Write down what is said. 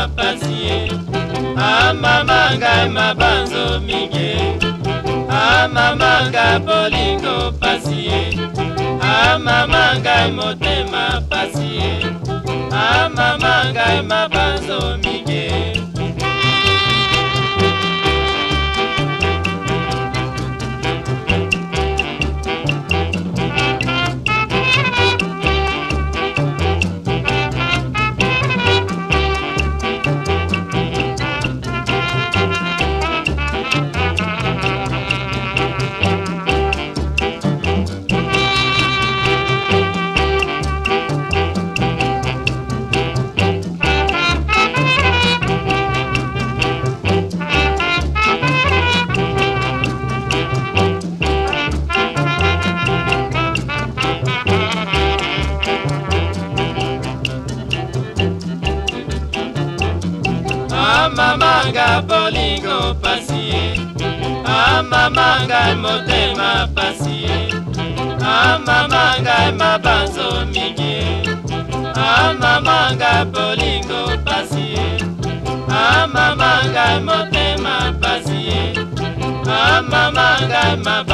na pasi ye amama ngai mabanzo mingi amama ngai bolingo pasi ye amama ngai motema pasi ye amamanga bolingo pasi ye amamanga motema pasi ye amamanga mabanzo mingi ye amamanga bolingo pasi ye amamanga motema pasi ye amamanga mab